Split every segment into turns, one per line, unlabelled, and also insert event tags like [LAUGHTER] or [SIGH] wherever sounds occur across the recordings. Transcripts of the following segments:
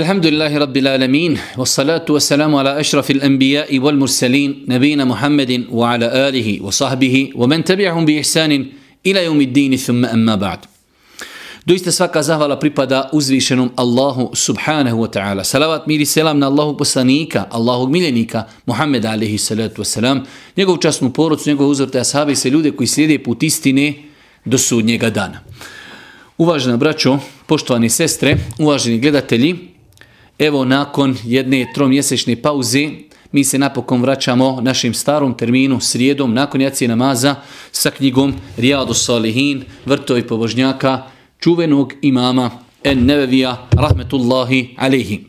الحمد لله رب العالمين والصلاة والسلام على أشرف الأنبياء والمرسلين نبينا محمد وعلى آله وصحبه ومن تبعهم بإحسان إلى يوم الدين ثم أما بعد Doista svaka zahvala pripada uzvišenom Allahu subhanahu wa ta'ala. Salavat mir i selam na Allahu poslanika, Allahog miljenika, Muhammed alaihi salatu wa salam, njegov časnu porodcu, njegov uzorte ashabi i sve ljude koji slijede put istine do sudnjega dana. Uvažena braćo, poštovani sestre, uvaženi gledatelji, evo nakon jedne tromjesečne pauze, mi se napokon vraćamo našim starom terminu, srijedom, nakon jacije namaza, sa knjigom Rijadu Salihin, vrtovi pobožnjaka, čuvenog imama En Nevevija, rahmetullahi alihi.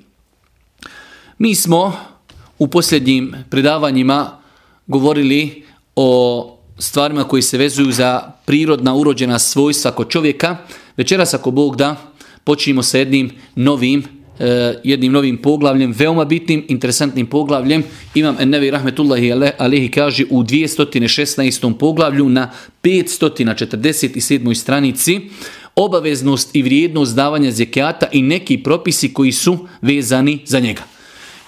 Mi smo u posljednjim predavanjima govorili o stvarima koji se vezuju za prirodna urođena svojstva kod čovjeka. Večeras ako Bog da, počinimo sa jednim novim E, jednim novim poglavljem, veoma bitnim, interesantnim poglavljem. Imam Ennevi Rahmetullahi Alehi kaže u 216. poglavlju na 547. stranici obaveznost i vrijednost davanja zekijata i neki propisi koji su vezani za njega.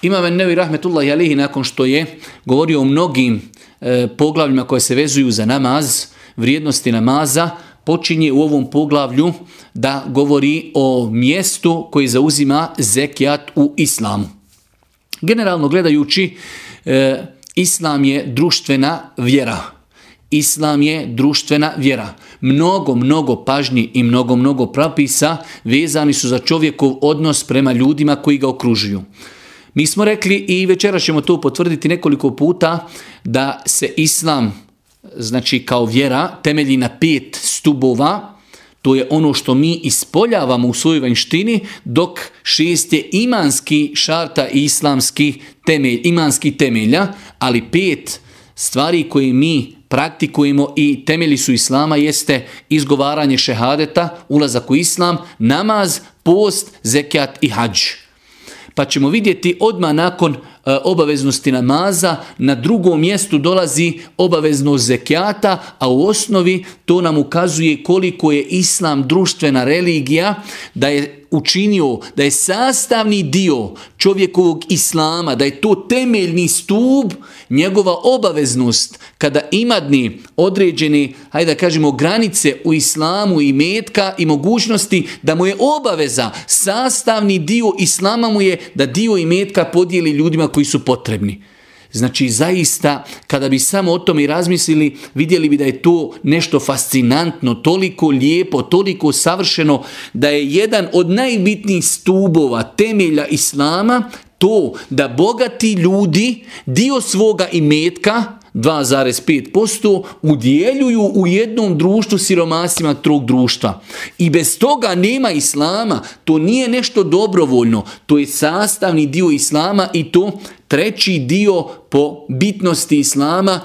Imam Ennevi Rahmetullahi Alehi nakon što je govorio o mnogim e, poglavljima koje se vezuju za namaz, vrijednosti namaza, počinje u ovom poglavlju da govori o mjestu koji zauzima zekijat u islamu. Generalno gledajući, e, islam je društvena vjera. Islam je društvena vjera. Mnogo, mnogo pažnji i mnogo, mnogo propisa vezani su za čovjekov odnos prema ljudima koji ga okružuju. Mi smo rekli i večera ćemo to potvrditi nekoliko puta da se islam znači kao vjera temelji na pet stubova, to je ono što mi ispoljavamo u svojoj vanštini, dok šest je imanski šarta i islamski temelj, imanski temelja, ali pet stvari koje mi praktikujemo i temelji su islama jeste izgovaranje šehadeta, ulazak u islam, namaz, post, zekjat i hađ. Pa ćemo vidjeti odmah nakon E, obaveznosti namaza, na drugom mjestu dolazi obaveznost zekijata, a u osnovi to nam ukazuje koliko je islam društvena religija, da je učinio da je sastavni dio čovjekovog islama, da je to temeljni stup, njegova obaveznost kada ima dni određene, hajde da kažemo, granice u islamu i metka i mogućnosti da mu je obaveza, sastavni dio islama mu je da dio i metka podijeli ljudima koji su potrebni. Znači, zaista, kada bi samo o tome razmislili, vidjeli bi da je to nešto fascinantno, toliko lijepo, toliko savršeno, da je jedan od najbitnijih stubova, temelja Islama, to da bogati ljudi dio svoga imetka, 2,5% udjeljuju u jednom društvu siromasima trog društva. I bez toga nema islama, to nije nešto dobrovoljno, to je sastavni dio islama i to treći dio po bitnosti islama,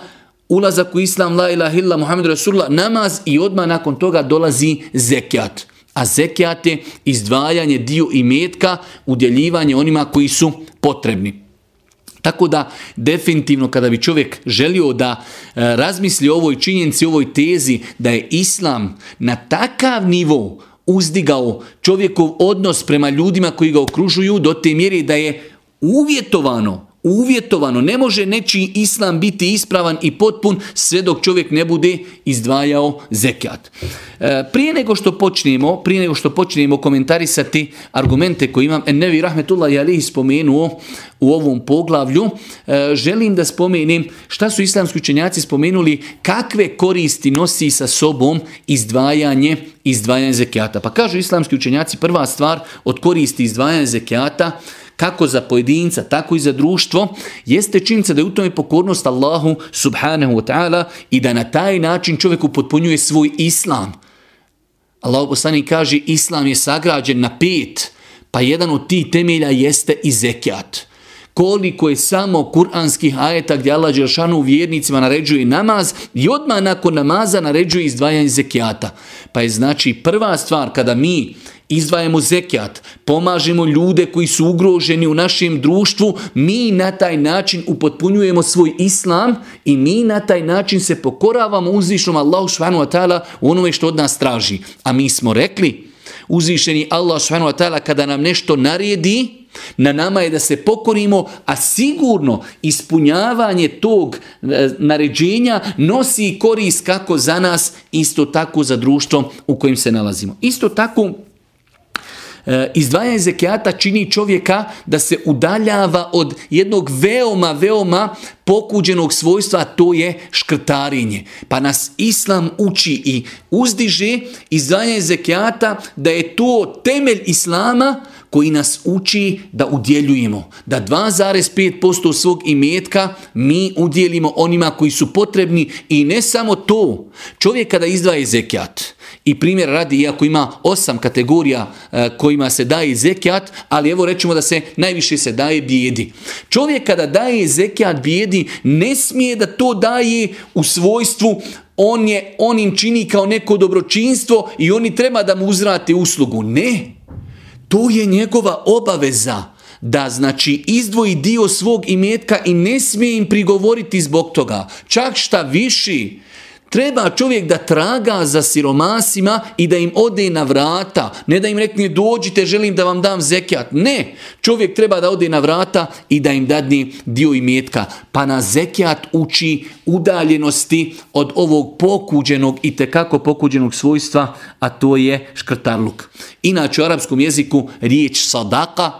ulazak u islam, la ilaha illa Muhammed Rasulullah, namaz i odmah nakon toga dolazi zekijat. A zekijat je izdvajanje dio imetka, udjeljivanje onima koji su potrebni. Tako da definitivno kada bi čovjek želio da e, razmisli o ovoj činjenici, ovoj tezi da je islam na takav nivou uzdigao čovjekov odnos prema ljudima koji ga okružuju do te mjere da je uvjetovano uvjetovano. Ne može nečiji islam biti ispravan i potpun sve dok čovjek ne bude izdvajao zekat. E, prije nego što počnemo, prije nego što počnemo komentarisati argumente koje imam Ennevi Rahmetullah Ali spomenuo u ovom poglavlju, e, želim da spomenem šta su islamski učenjaci spomenuli, kakve koristi nosi sa sobom izdvajanje izdvajanje zekijata. Pa kažu islamski učenjaci, prva stvar od koristi izdvajanja zekijata, kako za pojedinca, tako i za društvo, jeste činjenica da je u tome pokornost Allahu subhanahu wa ta'ala i da na taj način čovjek upotpunjuje svoj islam. Allah poslani kaže islam je sagrađen na pet, pa jedan od tih temelja jeste i zekijat. Koliko je samo kuranskih ajeta gdje Allah Đelšanu vjernicima naređuje namaz i odmah nakon namaza naređuje izdvajanje zekijata. Pa je znači prva stvar kada mi izdvajamo zekijat, pomažemo ljude koji su ugroženi u našem društvu, mi na taj način upotpunjujemo svoj islam i mi na taj način se pokoravamo uzvišnom Allahu švanu atala u onome što od nas traži. A mi smo rekli, uzvišeni Allah švanu atala kada nam nešto naredi, Na nama je da se pokorimo, a sigurno ispunjavanje tog e, naređenja nosi korist kako za nas, isto tako za društvo u kojem se nalazimo. Isto tako e, izdvajanje zekijata čini čovjeka da se udaljava od jednog veoma, veoma pokuđenog svojstva, to je škrtarinje. Pa nas Islam uči i uzdiže izdvajanje zekijata da je to temelj Islama koji nas uči da udjeljujemo. Da 2,5% svog imetka mi udjelimo onima koji su potrebni i ne samo to. Čovjek kada izdvaje zekijat, i primjer radi, iako ima osam kategorija e, kojima se daje zekijat, ali evo rećemo da se najviše se daje bijedi. Čovjek kada daje zekijat bijedi, ne smije da to daje u svojstvu on, je, on im čini kao neko dobročinstvo i oni treba da mu uzrate uslugu. Ne, to je njegova obaveza da znači izdvoji dio svog imetka i ne smije im prigovoriti zbog toga. Čak šta viši, Treba čovjek da traga za siromasima i da im ode na vrata. Ne da im rekne dođite, želim da vam dam zekijat. Ne, čovjek treba da ode na vrata i da im dadne dio imetka. Pa na zekijat uči udaljenosti od ovog pokuđenog i tekako pokuđenog svojstva, a to je škrtarluk. Inače u arapskom jeziku riječ sadaka,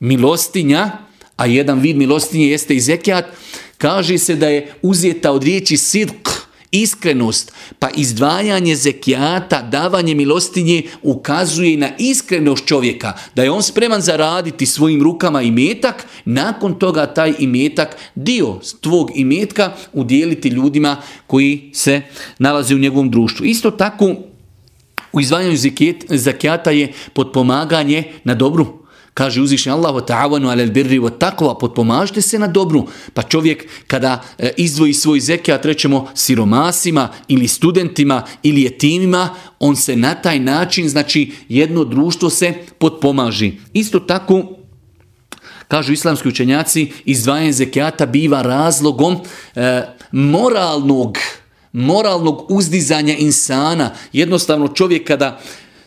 milostinja, a jedan vid milostinje jeste i zekijat, kaže se da je uzeta od riječi sidk, iskrenost, pa izdvajanje zekijata, davanje milostinje ukazuje na iskrenost čovjeka, da je on spreman zaraditi svojim rukama imetak, nakon toga taj imetak, dio tvog imetka, udjeliti ljudima koji se nalaze u njegovom društvu. Isto tako, u izdvajanju zekijata je potpomaganje na dobru Kaže uzvišnji Allah, ta'avanu alel birri wa takva, potpomažite se na dobru. Pa čovjek kada e, izdvoji svoj zekijat, rećemo siromasima ili studentima ili jetimima, on se na taj način, znači jedno društvo se potpomaži. Isto tako, kažu islamski učenjaci, izdvajanje zekijata biva razlogom e, moralnog moralnog uzdizanja insana. Jednostavno čovjek kada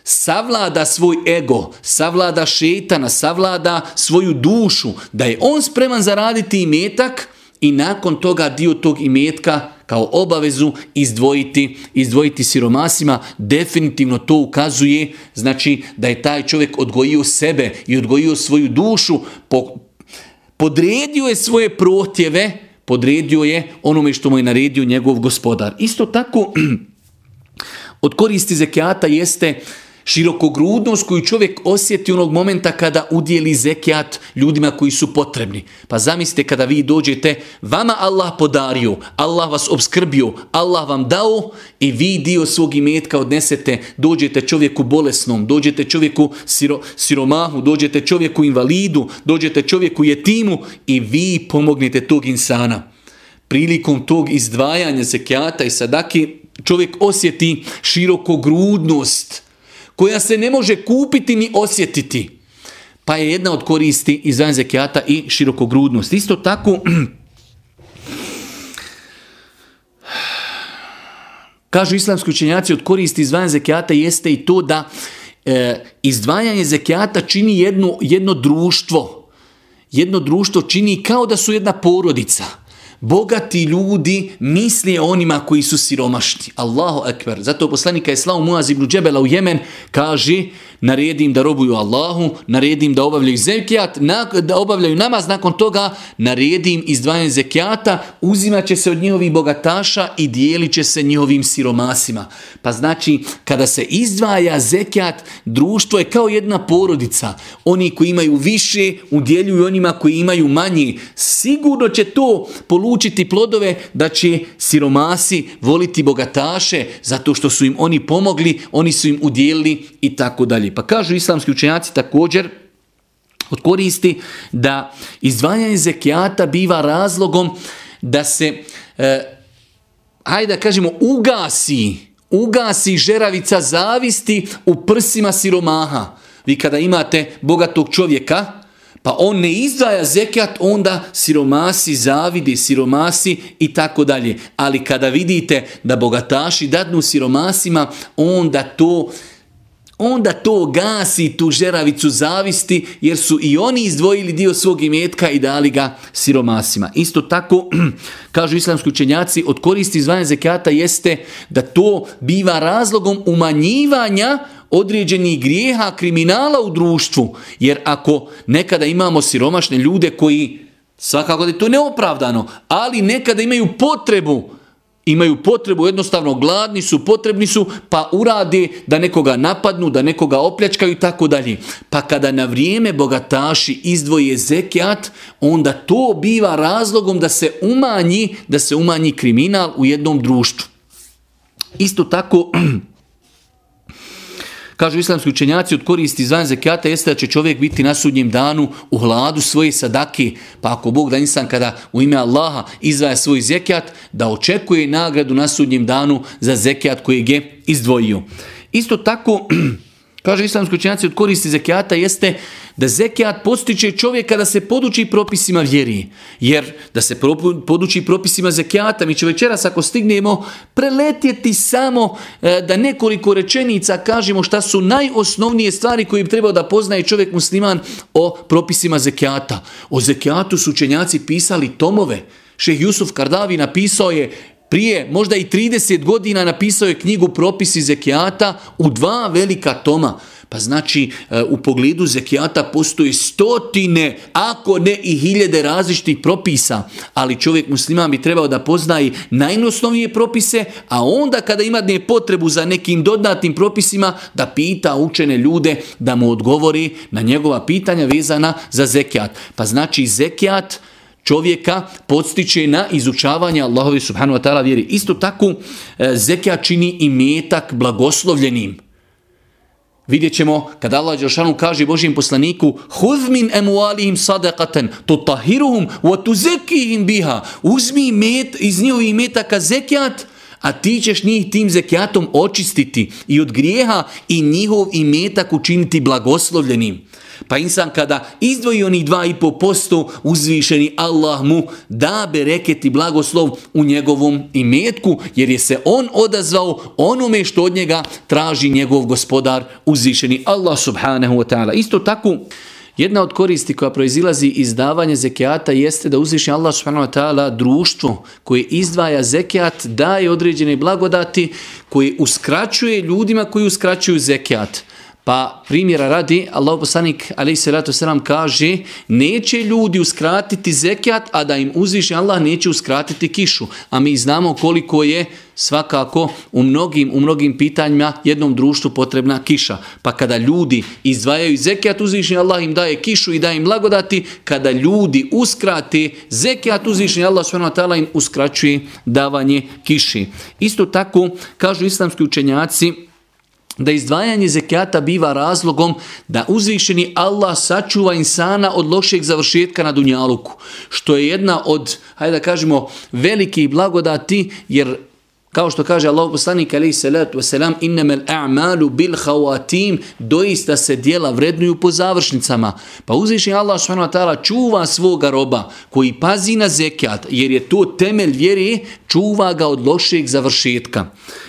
savlada svoj ego, savlada šetana, savlada svoju dušu, da je on spreman zaraditi imetak i nakon toga dio tog imetka kao obavezu izdvojiti, izdvojiti siromasima, definitivno to ukazuje, znači da je taj čovjek odgojio sebe i odgojio svoju dušu, po, podredio je svoje protjeve, podredio je onome što mu je naredio njegov gospodar. Isto tako, [CLEARS THROAT] od koristi zekijata jeste širokogrudnost koju čovjek osjeti onog momenta kada udjeli zekijat ljudima koji su potrebni. Pa zamislite kada vi dođete, vama Allah podario, Allah vas obskrbio, Allah vam dao i vi dio svog imetka odnesete, dođete čovjeku bolesnom, dođete čovjeku siro, siromahu, dođete čovjeku invalidu, dođete čovjeku jetimu i vi pomognete tog insana. Prilikom tog izdvajanja zekijata i sadaki čovjek osjeti širokogrudnost, koja se ne može kupiti ni osjetiti. Pa je jedna od koristi izdanja zekijata i širokogrudnost. Isto tako, [CLEARS THROAT] kažu islamski učenjaci od koristi izdvajanja zekijata jeste i to da e, izdvajanje zekijata čini jedno, jedno društvo. Jedno društvo čini kao da su jedna porodica. Bogati ljudi misli onima koji su siromašni. Allahu ekber. Zato poslanika Islamu Muaz ibn Džebela u Jemen kaže naredim da robuju Allahu, naredim da obavljaju zekijat, da obavljaju namaz, nakon toga naredim izdvajanje zekijata, uzimat će se od njihovih bogataša i dijelit će se njihovim siromasima. Pa znači, kada se izdvaja zekijat, društvo je kao jedna porodica. Oni koji imaju više, udjeljuju onima koji imaju manje. Sigurno će to polučiti plodove da će siromasi voliti bogataše zato što su im oni pomogli, oni su im udjelili i tako dalje. Pa kažu islamski učenjaci također od koristi da izdvajanje zekijata biva razlogom da se, eh, hajde da kažemo, ugasi, ugasi žeravica zavisti u prsima siromaha. Vi kada imate bogatog čovjeka, pa on ne izdvaja zekat, onda siromasi zavidi, siromasi i tako dalje. Ali kada vidite da bogataši dadnu siromasima, onda to onda to gasi tu žeravicu zavisti jer su i oni izdvojili dio svog imetka i dali ga siromasima. Isto tako, [CLEARS THROAT] kažu islamski učenjaci, od koristi izdvajanja zekijata jeste da to biva razlogom umanjivanja određenih grijeha kriminala u društvu. Jer ako nekada imamo siromašne ljude koji, svakako da je to neopravdano, ali nekada imaju potrebu imaju potrebu, jednostavno gladni su, potrebni su, pa urade da nekoga napadnu, da nekoga opljačkaju i tako dalje. Pa kada na vrijeme bogataši izdvoje zekijat, onda to biva razlogom da se umanji, da se umanji kriminal u jednom društvu. Isto tako, [CLEARS THROAT] Kažu islamski učenjaci od koristi zvan zekijata jeste da će čovjek biti na sudnjem danu u hladu svoje sadake. Pa ako Bog da insan kada u ime Allaha izvaja svoj zekijat, da očekuje nagradu na sudnjem danu za zekijat kojeg je izdvojio. Isto tako, [CLEARS THROAT] Kaže islamski učenjaci od koristi zekijata jeste da zekijat postiče čovjeka da se poduči propisima vjeri. Jer da se poduči propisima zekijata, mi će večeras ako stignemo preletjeti samo e, da nekoliko rečenica kažemo šta su najosnovnije stvari koje bi trebao da poznaje čovjek musliman o propisima zekijata. O zekijatu su učenjaci pisali tomove. Šeh Jusuf Kardavi napisao je prije možda i 30 godina napisao je knjigu Propisi zekijata u dva velika toma. Pa znači eh, u pogledu zekijata postoji stotine, ako ne i hiljede različitih propisa, ali čovjek musliman bi trebao da poznaje najnosnovije propise, a onda kada ima ne potrebu za nekim dodatnim propisima, da pita učene ljude da mu odgovori na njegova pitanja vezana za zekijat. Pa znači zekijat čovjeka podstiče na izučavanje Allahovi subhanu wa ta'ala vjeri. Isto tako e, zekija čini i metak blagoslovljenim. Vidjet ćemo kada Allah Đeršanu kaže Božijem poslaniku Hudh min emualihim sadaqatan tutahiruhum wa tuzekihim biha Uzmi met, iz njihovih metaka zekijat a ti ćeš njih tim zekijatom očistiti i od grijeha i njihov imetak učiniti blagoslovljenim. Pa insan kada izdvoji onih 2,5% uzvišeni Allah mu da bereketi blagoslov u njegovom imetku jer je se on odazvao onome što od njega traži njegov gospodar uzvišeni Allah subhanahu wa ta'ala. Isto tako Jedna od koristi koja proizilazi iz davanja zekijata jeste da uzvišnji Allah subhanahu wa ta'ala društvo koje izdvaja zekijat daje određene blagodati koje uskraćuje ljudima koji uskraćuju zekijat. Pa primjera radi, Allah poslanik alaih salatu kaže neće ljudi uskratiti zekijat, a da im uzviše Allah neće uskratiti kišu. A mi znamo koliko je svakako u mnogim, u mnogim pitanjima jednom društvu potrebna kiša. Pa kada ljudi izdvajaju zekijat, uzviše Allah im daje kišu i daje im blagodati. Kada ljudi uskrate zekijat, uzviše Allah s.w.t. im uskraćuje davanje kiši. Isto tako kažu islamski učenjaci, da izdvajanje zekijata biva razlogom da uzvišeni Allah sačuva insana od lošeg završetka na Dunjaluku. Što je jedna od, hajde da kažemo, velikih blagodati, jer kao što kaže Allah poslanik alaihi salatu wasalam innamel a'malu bil khawatim doista se dijela vrednuju po završnicama. Pa uzvišeni Allah subhanahu wa ta'ala čuva svoga roba koji pazi na zekijat jer je to temelj vjere čuva ga od lošeg završetka.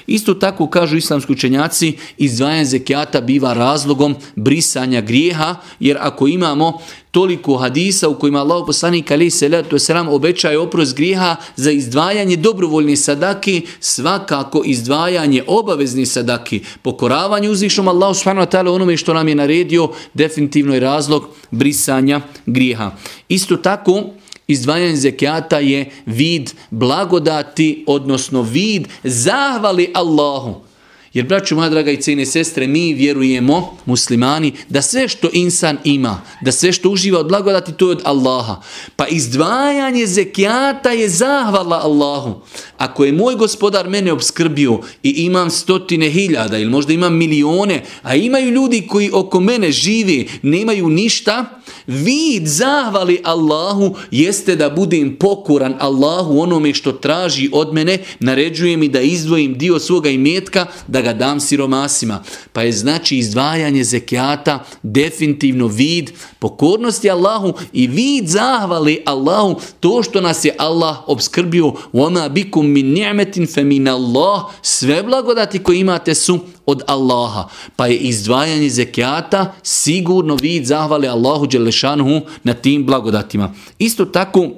Isto tako kažu islamski učenjaci, izdvajanje zekijata biva razlogom brisanja grijeha, jer ako imamo toliko hadisa u kojima Allah poslanik ali salatu wasalam obećaje oprost griha za izdvajanje dobrovoljne sadaki, svakako izdvajanje obavezni sadaki, pokoravanje uzvišom Allah subhanahu wa ta'ala onome što nam je naredio, definitivno je razlog brisanja grijeha. Isto tako, izdvajanje zekijata je vid blagodati, odnosno vid zahvali Allahu. Jer, braću moja draga i cijene sestre, mi vjerujemo, muslimani, da sve što insan ima, da sve što uživa od blagodati, to je od Allaha. Pa izdvajanje zekijata je zahvala Allahu. Ako je moj gospodar mene obskrbio i imam stotine hiljada ili možda imam milione, a imaju ljudi koji oko mene žive, nemaju ništa, vid zahvali Allahu jeste da budem pokuran Allahu onome što traži od mene, naređuje mi da izdvojim dio svoga imetka, da ga dam siromasima. Pa je znači izdvajanje zekijata definitivno vid pokornosti Allahu i vid zahvali Allahu to što nas je Allah obskrbio وَمَا بِكُمْ مِنْ نِعْمَةٍ فَمِنَ اللَّهِ Sve blagodati koje imate su od Allaha. Pa je izdvajanje zekijata sigurno vid zahvali Allahu Đelešanhu na tim blagodatima. Isto tako,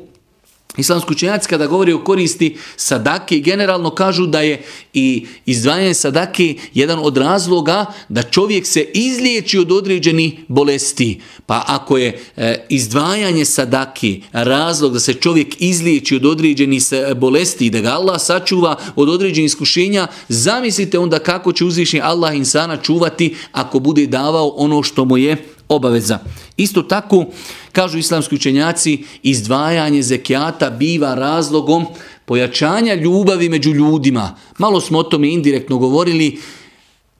Islamski učenjaci kada govori o koristi sadake generalno kažu da je i izdvajanje sadake jedan od razloga da čovjek se izliječi od određenih bolesti. Pa ako je e, izdvajanje sadake razlog da se čovjek izliječi od određenih e, bolesti i da ga Allah sačuva od određenih iskušenja, zamislite onda kako će uzvišnji Allah insana čuvati ako bude davao ono što mu je obaveza. Isto tako, kažu islamski učenjaci, izdvajanje zekijata biva razlogom pojačanja ljubavi među ljudima. Malo smo o tome indirektno govorili,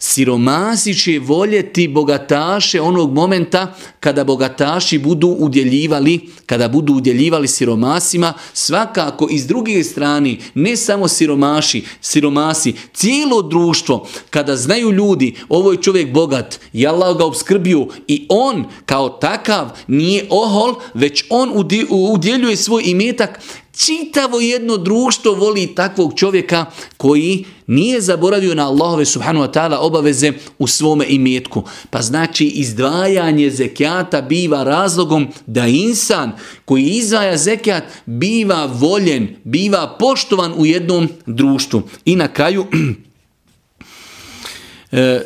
Siromasi će voljeti bogataše onog momenta kada bogataši budu udjeljivali, kada budu udjeljivali siromasima, svakako iz druge strane, ne samo siromaši, siromasi, cijelo društvo, kada znaju ljudi, ovo je čovjek bogat, i Allah ga obskrbio i on kao takav nije ohol, već on udjeljuje svoj imetak, čitavo jedno društvo voli takvog čovjeka koji nije zaboravio na Allahove subhanu wa ta'ala obaveze u svome imetku. Pa znači izdvajanje zekijata biva razlogom da insan koji izdvaja zekijat biva voljen, biva poštovan u jednom društvu. I na kraju... [CLEARS THROAT] e,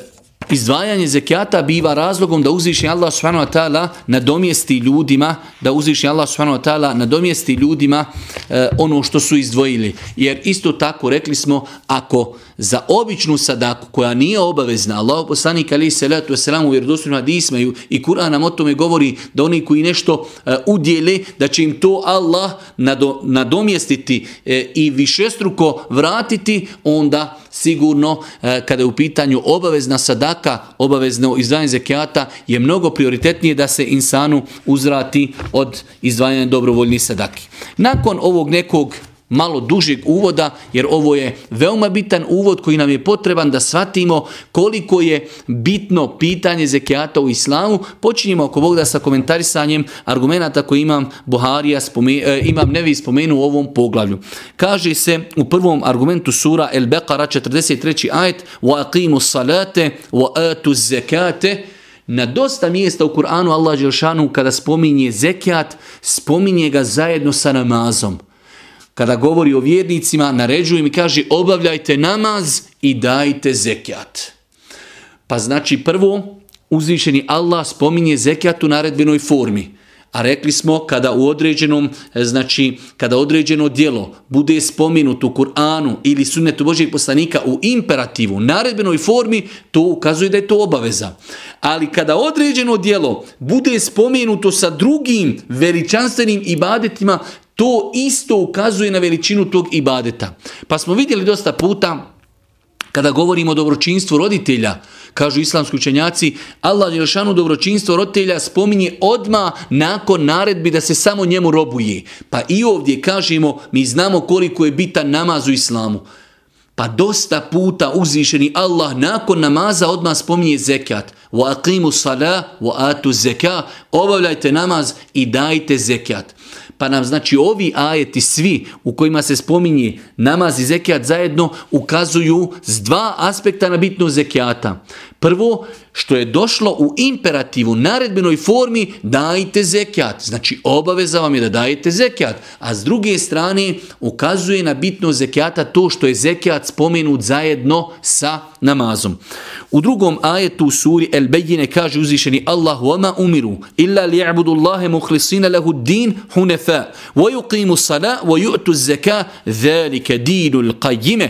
izdvajanje zekijata biva razlogom da uzvišnji Allah subhanahu wa ta'ala nadomjesti ljudima, da uzvišnji Allah subhanahu wa ta'ala nadomjesti ljudima e, ono što su izdvojili. Jer isto tako rekli smo, ako za običnu sadaku koja nije obavezna, Allah poslanik ali se letu wasalam u vjerodostojnom hadisma i Kur'an nam o tome govori da oni koji nešto e, udjele, da će im to Allah nado, nadomjestiti e, i višestruko vratiti, onda sigurno e, kada je u pitanju obavezna sadaka, obavezno izdvajanje zekijata, je mnogo prioritetnije da se insanu uzrati od izdvajanja dobrovoljnih sadaki. Nakon ovog nekog malo dužeg uvoda, jer ovo je veoma bitan uvod koji nam je potreban da shvatimo koliko je bitno pitanje zekijata u islamu. Počinjemo ako Bog da sa komentarisanjem argumenta koji imam Buharija, spome, e, imam Nevi spomenu u ovom poglavlju. Kaže se u prvom argumentu sura El Beqara 43. ajet wa aqimu salate wa atu Na dosta mjesta u Kur'anu Allah Đelšanu kada spominje zekijat, spominje ga zajedno sa namazom kada govori o vjernicima, naređuje mi kaže obavljajte namaz i dajte zekijat. Pa znači prvo, uzvišeni Allah spominje zekijat u naredbenoj formi. A rekli smo kada u određenom, e, znači kada određeno dijelo bude spomenuto u Kur'anu ili sunnetu Božijeg poslanika u imperativu, naredbenoj formi, to ukazuje da je to obaveza. Ali kada određeno dijelo bude spomenuto sa drugim veličanstvenim ibadetima, to isto ukazuje na veličinu tog ibadeta. Pa smo vidjeli dosta puta kada govorimo o dobročinstvu roditelja, kažu islamski učenjaci, Allah Jelšanu dobročinstvo roditelja spominje odma nakon naredbi da se samo njemu robuje. Pa i ovdje kažemo, mi znamo koliko je bitan namaz u islamu. Pa dosta puta uzvišeni Allah nakon namaza odma spominje zekat. Wa aqimu salah wa atu zeka. Obavljajte namaz i dajte zekat pa nam znači ovi ajeti svi u kojima se spominje namaz i zekijat zajedno ukazuju s dva aspekta na bitnost zekijata. Prvo, što je došlo u imperativu, naredbenoj formi, dajte zekijat. Znači, obaveza vam je da dajete zekijat. A s druge strane, ukazuje na bitno zekijata to što je zekijat spomenut zajedno sa namazom. U drugom ajetu u suri El Bejine kaže uzvišeni Allah وَمَا umiru illa لِيَعْبُدُ اللَّهِ مُخْلِصِينَ لَهُ الدِّينَ حُنَفَا وَيُقِيمُ الصَّلَا وَيُؤْتُ الزَّكَا ذَلِكَ دِينُ الْقَيِّمَ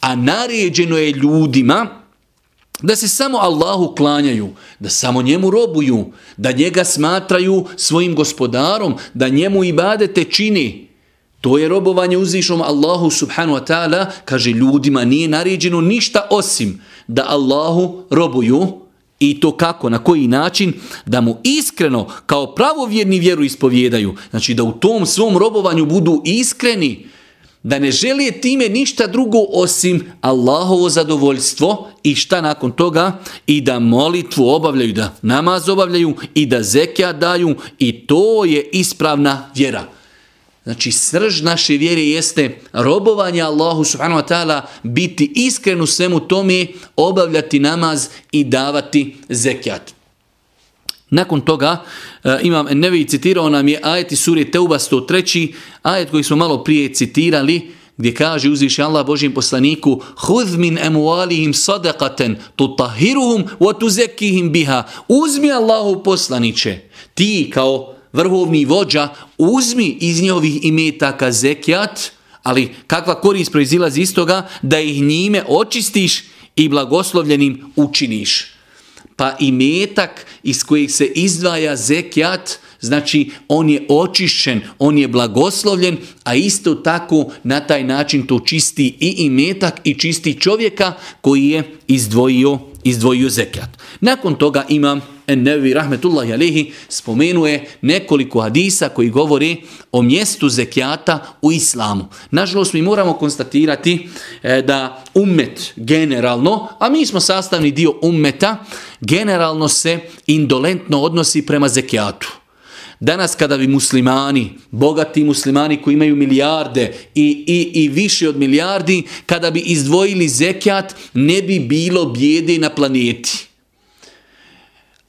A naređeno je ljudima, da se samo Allahu klanjaju, da samo njemu robuju, da njega smatraju svojim gospodarom, da njemu ibadete čini. To je robovanje uzvišom Allahu subhanu wa ta'ala, kaže ljudima nije naređeno ništa osim da Allahu robuju I to kako, na koji način? Da mu iskreno, kao pravovjerni vjeru ispovjedaju. Znači da u tom svom robovanju budu iskreni, da ne želi time ništa drugo osim Allahovo zadovoljstvo i šta nakon toga i da molitvu obavljaju, da namaz obavljaju i da zekja daju i to je ispravna vjera. Znači srž naše vjere jeste robovanje Allahu subhanahu wa ta'ala, biti iskren u svemu tome, obavljati namaz i davati zekjat. Nakon toga e, imam Nevi citirao nam je ajet iz suri Teuba 103. ajet koji smo malo prije citirali gdje kaže uzviši Allah Božijem poslaniku Hudh min emualihim sadaqaten tutahiruhum wa tuzekihim biha. Uzmi Allahu poslaniće. Ti kao vrhovni vođa uzmi iz njihovih imetaka zekijat, ali kakva korist proizilazi iz toga da ih njime očistiš i blagoslovljenim učiniš pa i metak iz kojeg se izdvaja zekjat znači on je očišćen, on je blagoslovljen, a isto tako na taj način to čisti i imetak i čisti čovjeka koji je izdvojio, izdvojio zekijat. Nakon toga imam Ennevi rahmetullahi Alehi spomenuje nekoliko hadisa koji govori o mjestu zekijata u islamu. Nažalost, mi moramo konstatirati e, da ummet generalno, a mi smo sastavni dio ummeta, generalno se indolentno odnosi prema zekijatu. Danas kada bi muslimani, bogati muslimani koji imaju milijarde i, i, i više od milijardi, kada bi izdvojili zekijat, ne bi bilo bijede na planeti.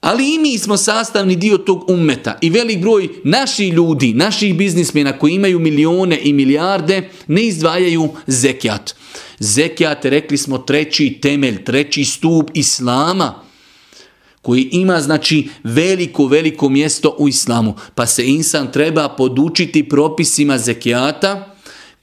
Ali i mi smo sastavni dio tog ummeta i velik broj naših ljudi, naših biznismena koji imaju milione i milijarde ne izdvajaju zekijat. Zekijat, rekli smo, treći temelj, treći stup Islama koji ima znači veliko, veliko mjesto u Islamu. Pa se insan treba podučiti propisima zekijata,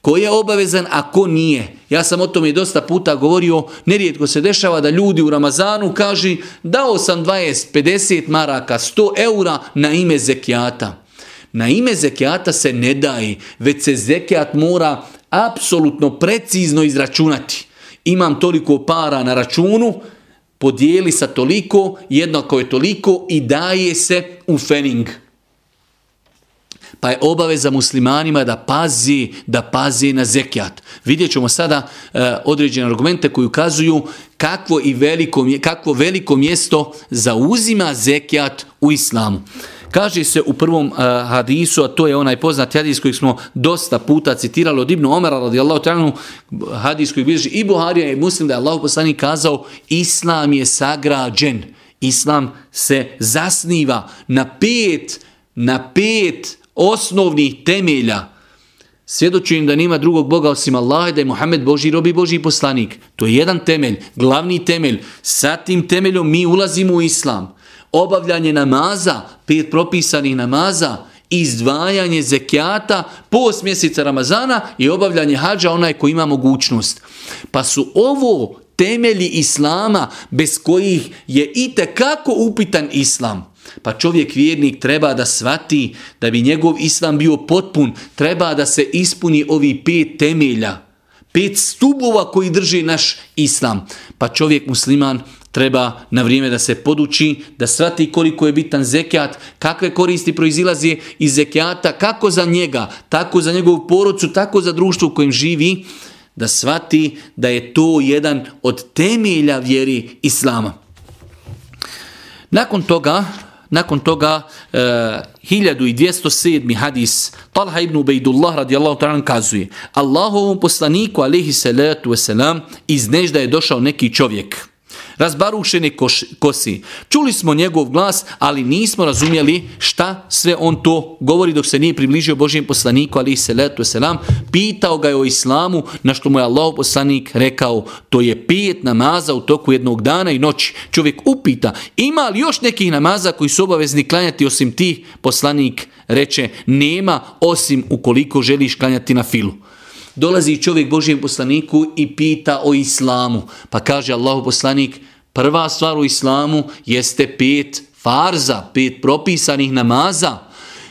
Ko je obavezan, a ko nije? Ja sam o tome i dosta puta govorio, nerijetko se dešava da ljudi u Ramazanu kaži dao sam 20, 50 maraka, 100 eura na ime zekijata. Na ime zekijata se ne daje, već se zekijat mora apsolutno precizno izračunati. Imam toliko para na računu, podijeli sa toliko, jednako je toliko i daje se u fening pa je obaveza muslimanima da pazi, da pazi na zekijat. Vidjet ćemo sada e, određene argumente koji ukazuju kakvo, i veliko, kakvo veliko mjesto zauzima zekijat u islamu. Kaže se u prvom uh, hadisu, a to je onaj poznat hadis koji smo dosta puta citirali od Ibnu Omara radijallahu ta'ala, hadis koji bilježi i Buharija i Muslim da je Allah poslanik kazao Islam je sagrađen. Islam se zasniva na pet, na pet osnovnih temelja. Svjedočujem da nima drugog Boga osim Allah, da je Muhammed Boži i Boži poslanik. To je jedan temelj, glavni temelj. Sa tim temeljom mi ulazimo u islam. Obavljanje namaza, pet propisanih namaza, izdvajanje zekijata, post mjeseca Ramazana i obavljanje hađa onaj koji ima mogućnost. Pa su ovo temelji islama bez kojih je i kako upitan islam. Pa čovjek vjernik treba da svati da bi njegov islam bio potpun, treba da se ispuni ovi pet temelja, pet stubova koji drži naš islam. Pa čovjek musliman treba na vrijeme da se poduči, da svati koliko je bitan zekijat, kakve koristi proizilaze iz zekijata, kako za njega, tako za njegovu porodcu, tako za društvo u kojem živi, da svati da je to jedan od temelja vjeri islama. Nakon toga, nakon toga e, 1207. hadis Talha ibn Ubejdullah radijallahu ta'ala kazuje Allahovom poslaniku alaihi salatu wasalam iz nežda je došao neki čovjek razbarušene kosi. Čuli smo njegov glas, ali nismo razumjeli šta sve on to govori dok se nije približio Božijem poslaniku, ali se letu selam, pitao ga je o islamu, na što mu je Allah poslanik rekao, to je pet namaza u toku jednog dana i noći. Čovjek upita, ima li još nekih namaza koji su obavezni klanjati osim tih? Poslanik reče, nema osim ukoliko želiš klanjati na filu dolazi čovjek Božijem poslaniku i pita o islamu. Pa kaže Allahu poslanik, prva stvar u islamu jeste pet farza, pet propisanih namaza.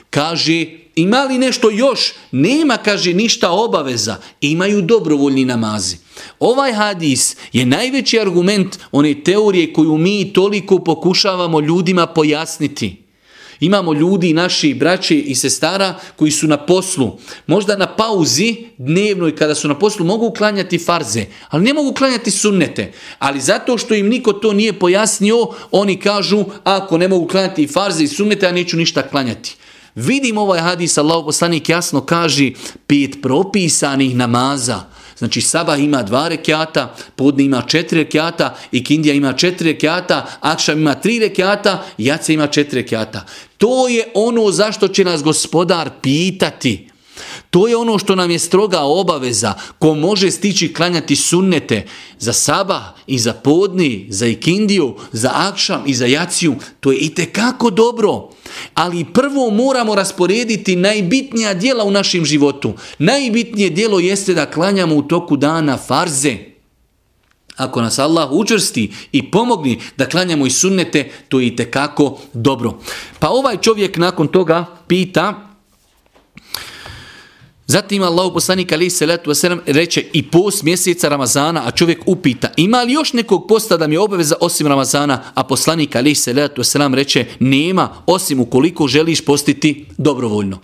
Kaže, ima li nešto još? Nema, kaže, ništa obaveza. Imaju dobrovoljni namazi. Ovaj hadis je najveći argument one teorije koju mi toliko pokušavamo ljudima pojasniti. Imamo ljudi, naši braće i sestara koji su na poslu. Možda na pauzi dnevnoj kada su na poslu mogu uklanjati farze, ali ne mogu uklanjati sunnete. Ali zato što im niko to nije pojasnio, oni kažu ako ne mogu klanjati farze i sunnete, ja neću ništa klanjati. Vidim ovaj hadis, Allah poslanik jasno kaže pet propisanih namaza. Znači Saba ima dva rekiata, Podne ima četiri rekiata, Ikindija ima četiri rekiata, Akšam ima tri rekiata, Jace ima četiri rekiata. To je ono zašto će nas gospodar pitati. To je ono što nam je stroga obaveza, ko može stići klanjati sunnete za Saba i za Podni, za Ikindiju, za Akšam i za Jaciju. To je i kako dobro. Ali prvo moramo rasporediti najbitnija dijela u našem životu. Najbitnije dijelo jeste da klanjamo u toku dana farze. Ako nas Allah učvrsti i pomogni da klanjamo i sunnete, to je i kako dobro. Pa ovaj čovjek nakon toga pita, Zatim Allah poslanik ali se letu reče i post mjeseca Ramazana, a čovjek upita ima li još nekog posta da mi je obaveza osim Ramazana, a poslanik ali se letu reče nema osim ukoliko želiš postiti dobrovoljno.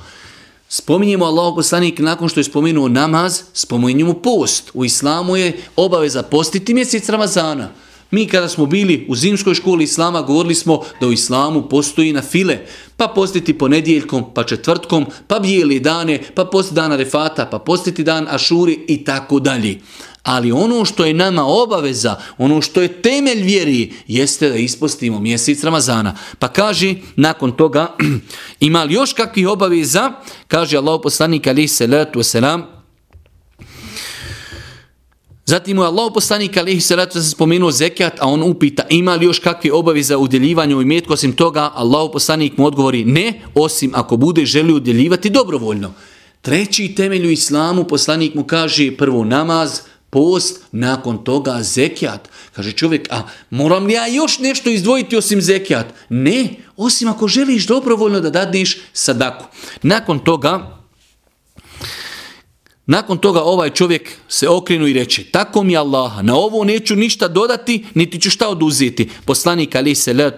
Spominjemo Allah poslanik nakon što je spomenuo namaz, spominjemo post. U islamu je obaveza postiti mjesec Ramazana. Mi kada smo bili u zimskoj školi islama govorili smo da u islamu postoji na file. Pa postiti ponedjeljkom, pa četvrtkom, pa bijeli dane, pa postiti dana refata, pa postiti dan ašuri i tako dalje. Ali ono što je nama obaveza, ono što je temelj vjeri, jeste da ispostimo mjesec Ramazana. Pa kaže, nakon toga, [CLEARS THROAT] ima li još kakvih obaveza? Kaže Allah poslanik ali salatu wasalam, Zatim mu je Allah poslanik alihi salatu se spomenuo zekat, a on upita ima li još kakve obaveze u udjeljivanju i metku, osim toga Allah poslanik mu odgovori ne, osim ako bude želio udjeljivati dobrovoljno. Treći temelj u islamu poslanik mu kaže prvo namaz, post, nakon toga zekijat. Kaže čovjek, a moram li ja još nešto izdvojiti osim zekijat? Ne, osim ako želiš dobrovoljno da dadneš sadaku. Nakon toga, nakon toga ovaj čovjek se okrenu i reče, tako mi Allaha, na ovo neću ništa dodati, niti ću šta oduzeti. Poslanik Ali se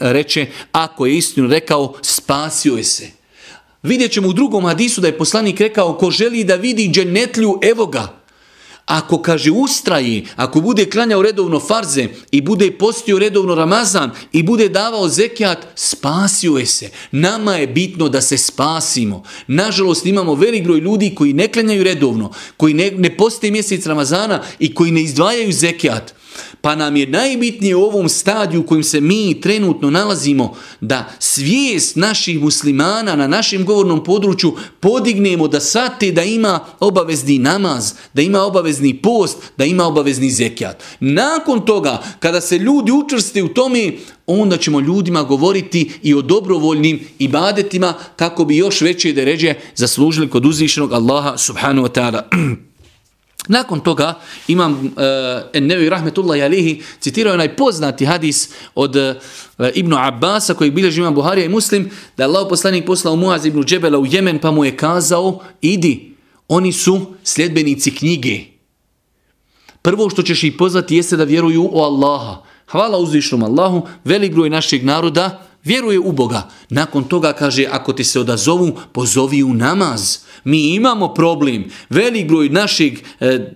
reče, ako je istinu rekao, spasio je se. Vidjet ćemo u drugom hadisu da je poslanik rekao, ko želi da vidi dženetlju, evo ga. Ako kaže ustraji, ako bude klanjao redovno farze i bude postio redovno Ramazan i bude davao zekijat, spasio je se. Nama je bitno da se spasimo. Nažalost imamo velik broj ljudi koji ne klanjaju redovno, koji ne, ne poste mjesec Ramazana i koji ne izdvajaju zekijat. Pa nam je najbitnije u ovom stadiju u kojim se mi trenutno nalazimo da svijest naših muslimana na našem govornom području podignemo da sate da ima obavezni namaz, da ima obavezni post, da ima obavezni zekijat. Nakon toga, kada se ljudi učvrste u tome, onda ćemo ljudima govoriti i o dobrovoljnim ibadetima kako bi još veće deređe zaslužili kod uzvišenog Allaha subhanahu wa ta'ala. [CLEARS THROAT] Nakon toga imam eh, uh, Ennevi Rahmetullah Alihi citirao onaj poznati hadis od uh, Ibnu Abbasa koji bilježi imam Buharija i Muslim da je Allah poslanik poslao Muaz ibn Džebela u Jemen pa mu je kazao idi, oni su sljedbenici knjige. Prvo što ćeš ih pozvati jeste da vjeruju u Allaha. Hvala uzvišnom Allahu, velik broj našeg naroda vjeruje u Boga. Nakon toga kaže, ako ti se odazovu, pozovi u namaz. Mi imamo problem. Velik broj našeg, eh,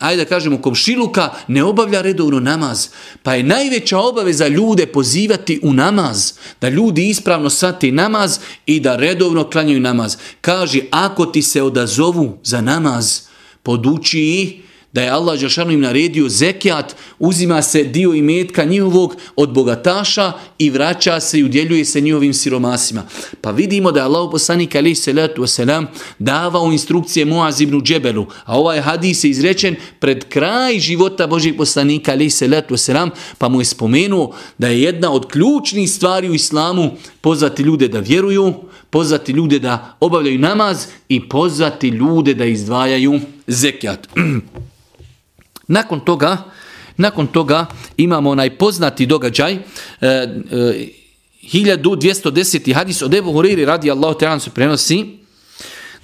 ajde da kažemo, komšiluka ne obavlja redovno namaz. Pa je najveća obaveza ljude pozivati u namaz. Da ljudi ispravno sati namaz i da redovno klanjaju namaz. Kaže, ako ti se odazovu za namaz, poduči ih da je Allah Đelšanu im naredio zekijat, uzima se dio imetka njihovog od bogataša i vraća se i udjeljuje se njihovim siromasima. Pa vidimo da je Allah poslanik alaih salatu wasalam davao instrukcije Muaz ibn Džebelu, a ovaj hadis je izrečen pred kraj života Božeg poslanika alaih salatu wasalam, pa mu je spomenuo da je jedna od ključnih stvari u islamu pozvati ljude da vjeruju, pozvati ljude da obavljaju namaz i pozvati ljude da izdvajaju zekijat. [CLEARS THROAT] Nakon toga, nakon toga imamo onaj poznati događaj, e, e, 1210. hadis od Ebu Huriri radi Allahu te se prenosi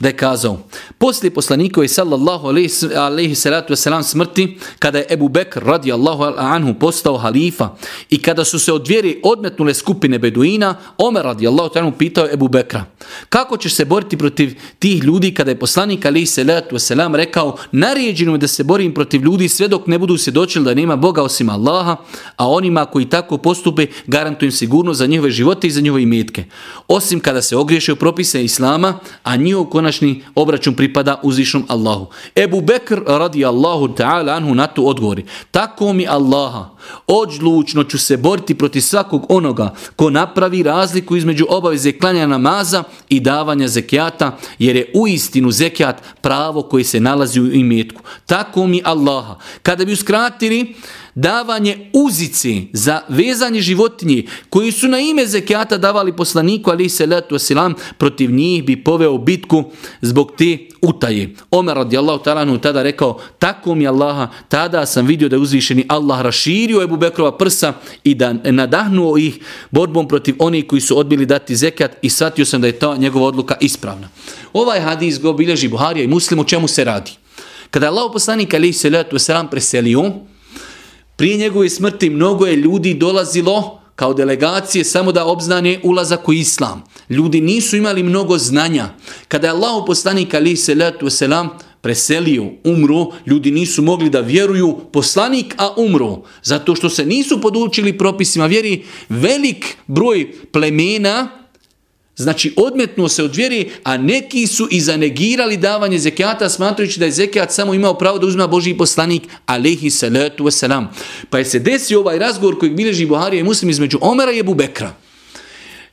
da je kazao, poslije poslanikove sallallahu alaihi salatu wasalam smrti, kada je Ebu Bekr radijallahu anhu postao halifa i kada su se od vjeri odmetnule skupine Beduina, Omer radijallahu anhu pitao Ebu Bekra, kako ćeš se boriti protiv tih ljudi kada je poslanik alaihi salatu wasalam rekao, naređeno je da se borim protiv ljudi sve dok ne budu se doćeli da nema Boga osim Allaha, a onima koji tako postupe garantujem sigurno za njihove živote i za njihove imetke. Osim kada se ogriješe u propise Islama, a njihov konačni obračun pripada uzvišnom Allahu. Ebu Bekr radi Allahu ta'ala anhu na to odgovori. Tako mi Allaha, odlučno ću se boriti protiv svakog onoga ko napravi razliku između obaveze klanja namaza i davanja zekijata, jer je u istinu zekijat pravo koji se nalazi u imetku. Tako mi Allaha. Kada bi uskratili davanje uzici za vezanje životinje koji su na ime zekijata davali poslaniku ali se letu selam protiv njih bi poveo bitku zbog te utaje. Omer radijallahu ta'ala tada rekao tako mi Allaha tada sam vidio da je uzvišeni Allah raširio Ebu Bekrova prsa i da nadahnuo ih borbom protiv onih koji su odbili dati zekat i shvatio sam da je ta njegova odluka ispravna. Ovaj hadis go bilježi Buharija i Muslim o čemu se radi. Kada je Allah poslanik ali se wasalam selam preselio prije njegove smrti mnogo je ljudi dolazilo kao delegacije samo da obznane ulazak u islam. Ljudi nisu imali mnogo znanja. Kada je Allah poslanik ali se letu selam preselio, umro, ljudi nisu mogli da vjeruju poslanik, a umro. Zato što se nisu podučili propisima vjeri, velik broj plemena Znači, odmetnuo se od vjeri, a neki su i zanegirali davanje zekijata, smatrujući da je zekijat samo imao pravo da uzma Boži poslanik, alaihi salatu wasalam. Pa je se desio ovaj razgovor koji bileži Buharija i muslim između Omera i Ebu Bekra.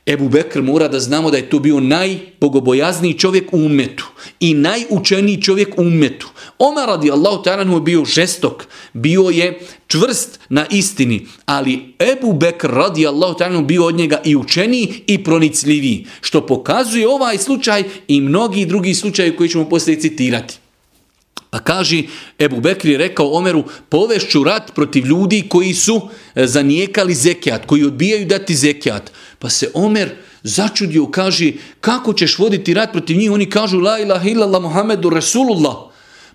Ebu Bekr mora da znamo da je to bio najbogobojazniji čovjek u umetu i najučeniji čovjek u umetu. Omar radi Allahu ta'ala je bio žestok, bio je čvrst na istini, ali Ebu Bekr radi Allahu ta'ala bio od njega i učeniji i pronicljiviji, što pokazuje ovaj slučaj i mnogi drugi slučaje koji ćemo poslije citirati. Pa kaže, Ebu Bekri je rekao Omeru, povešću rat protiv ljudi koji su e, zanijekali zekijat, koji odbijaju dati zekijat. Pa se Omer začudio, kaže, kako ćeš voditi rat protiv njih? Oni kažu, la ilaha illallah Muhammedu Rasulullah.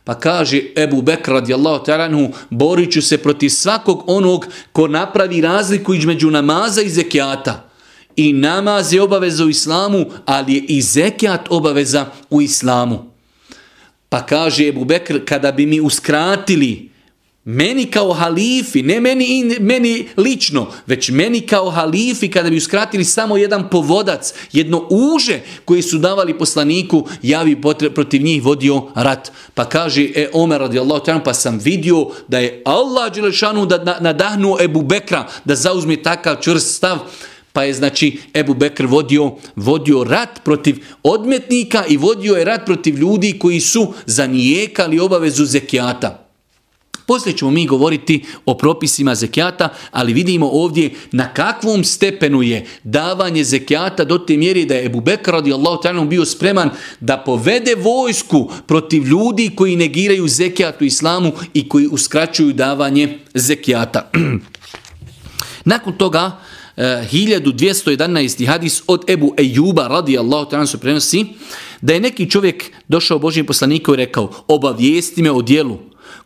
Pa kaže Ebu Bekr radijallahu ta'ala borit ću se protiv svakog onog ko napravi razliku između namaza i zekijata. I namaz je obaveza u islamu, ali je i zekijat obaveza u islamu. Pa kaže Ebu Bekr, kada bi mi uskratili meni kao halifi, ne meni, meni lično, već meni kao halifi, kada bi uskratili samo jedan povodac, jedno uže koji su davali poslaniku, ja bi protiv njih vodio rat. Pa kaže e, Omer radijallahu ta'ala, pa sam vidio da je Allah Đelešanu da nadahnuo Ebu Bekra da zauzme takav čvrst stav, pa je znači Ebu Bekr vodio, vodio rat protiv odmetnika i vodio je rat protiv ljudi koji su zanijekali obavezu zekijata. Poslije ćemo mi govoriti o propisima zekijata, ali vidimo ovdje na kakvom stepenu je davanje zekijata do te mjeri da je Ebu Bekr radijallahu ta'ala bio spreman da povede vojsku protiv ljudi koji negiraju zekijat u islamu i koji uskraćuju davanje zekijata. [CLEARS THROAT] Nakon toga Eh, 1211. hadis od Ebu Ejuba radijallahu ta'ala se prenosi da je neki čovjek došao Božijem poslaniku i rekao obavijesti me o dijelu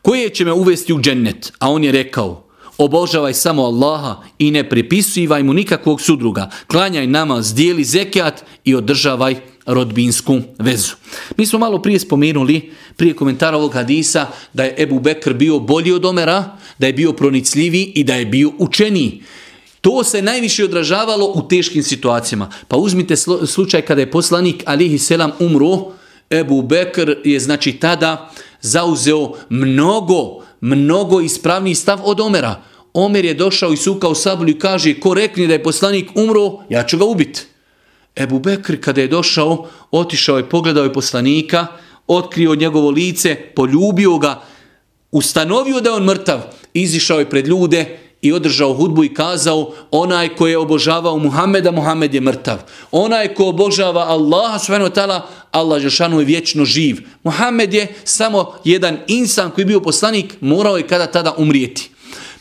koje će me uvesti u džennet. A on je rekao obožavaj samo Allaha i ne pripisuj mu nikakvog sudruga. Klanjaj namaz, dijeli zekijat i održavaj rodbinsku vezu. Mi smo malo prije spomenuli, prije komentara ovog hadisa, da je Ebu Bekr bio bolji od Omera, da je bio pronicljivi i da je bio učeniji. To se najviše odražavalo u teškim situacijama. Pa uzmite slučaj kada je poslanik alihi selam umro, Ebu Bekr je znači tada zauzeo mnogo, mnogo ispravni stav od Omera. Omer je došao i sukao sablju i kaže ko rekne da je poslanik umro, ja ću ga ubiti. Ebu Bekr kada je došao, otišao je, pogledao je poslanika, otkrio njegovo lice, poljubio ga, ustanovio da je on mrtav, izišao je pred ljude i održao hudbu i kazao onaj ko je obožavao Muhameda, Muhammed je mrtav. Onaj ko obožava Allaha subhanahu wa Allah Žešanu je vječno živ. Muhammed je samo jedan insan koji je bio poslanik, morao je kada tada umrijeti.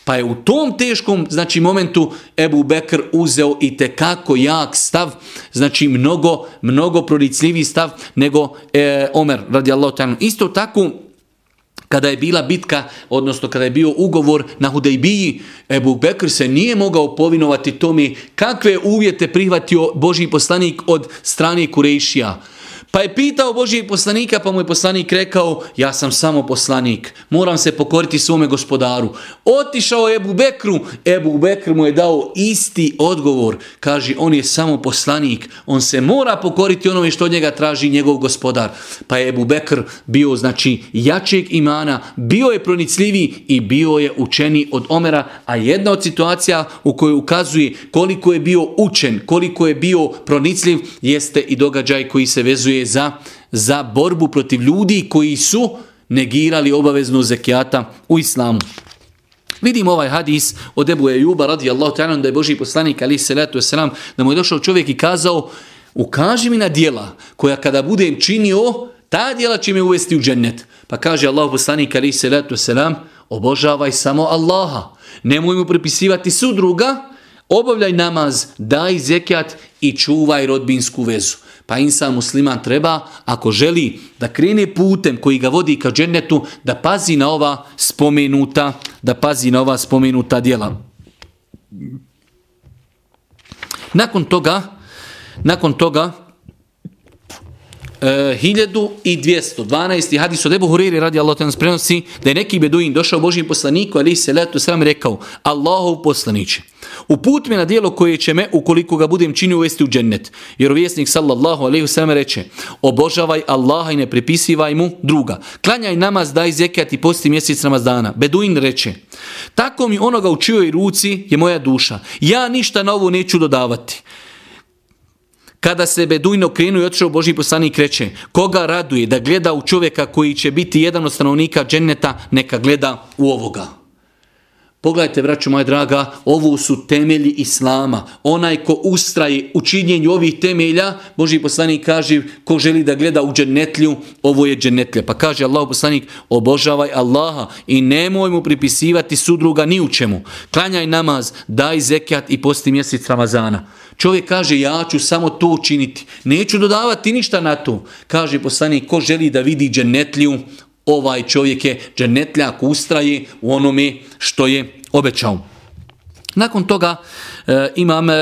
Pa je u tom teškom znači momentu Ebu Bekr uzeo i te kako jak stav, znači mnogo, mnogo pronicljiviji stav nego e, Omer radijallahu ta'ala. Isto tako kada je bila bitka, odnosno kada je bio ugovor na Hudejbiji, Ebu Bekr se nije mogao povinovati tome kakve uvjete prihvatio Boži poslanik od strane Kurešija. Pa je pitao Božijeg poslanika, pa mu je poslanik rekao, ja sam samo poslanik, moram se pokoriti svome gospodaru. Otišao je Ebu Bekru, Ebu Bekr mu je dao isti odgovor. Kaže, on je samo poslanik, on se mora pokoriti onome što od njega traži njegov gospodar. Pa je Ebu Bekr bio, znači, jačeg imana, bio je pronicljiviji i bio je učeni od Omera, a jedna od situacija u kojoj ukazuje koliko je bio učen, koliko je bio pronicljiv, jeste i događaj koji se vezuje za, za borbu protiv ljudi koji su negirali obaveznu zekijata u islamu. Vidimo ovaj hadis od Ebu Ejuba radijallahu ta'ala da je Boži poslanik ali salatu wasalam da mu je došao čovjek i kazao ukaži mi na dijela koja kada budem činio ta dijela će me uvesti u džennet. Pa kaže Allah poslanik ali salatu wasalam obožavaj samo Allaha. Nemoj mu pripisivati sudruga, obavljaj namaz, daj zekijat i čuvaj rodbinsku vezu. Pa insan musliman treba, ako želi da krene putem koji ga vodi ka džennetu, da pazi na ova spomenuta, da pazi na ova spomenuta djela. Nakon toga, nakon toga, e, 1212. hadis od Ebu Huriri radi Allah nas prenosi da je neki beduin došao Božim poslaniku ali se letu sam rekao Allahov poslaniće Uput me na dijelo koje će me, ukoliko ga budem činio, uvesti u džennet. Jer vjesnik sallallahu alaihi sallam reče, obožavaj Allaha i ne pripisivaj mu druga. Klanjaj namaz, daj zekijat i posti mjesec Ramazdana. Beduin reče, tako mi onoga u čijoj ruci je moja duša. Ja ništa novo neću dodavati. Kada se Beduino krenuo i otišao Boži poslanik reče, koga raduje da gleda u čovjeka koji će biti jedan od stanovnika dženneta, neka gleda u ovoga. Pogledajte, braću moja draga, ovo su temelji Islama. Onaj ko ustraje u činjenju ovih temelja, Boži poslanik kaže, ko želi da gleda u dženetlju, ovo je dženetlja. Pa kaže Allah poslanik, obožavaj Allaha i nemoj mu pripisivati sudruga ni u čemu. Klanjaj namaz, daj zekijat i posti mjesec Ramazana. Čovjek kaže, ja ću samo to učiniti. Neću dodavati ništa na to. Kaže poslanik, ko želi da vidi dženetlju, ovaj čovjek je dženetljak ustraje u onome što je obećao. Nakon toga e, imam, e,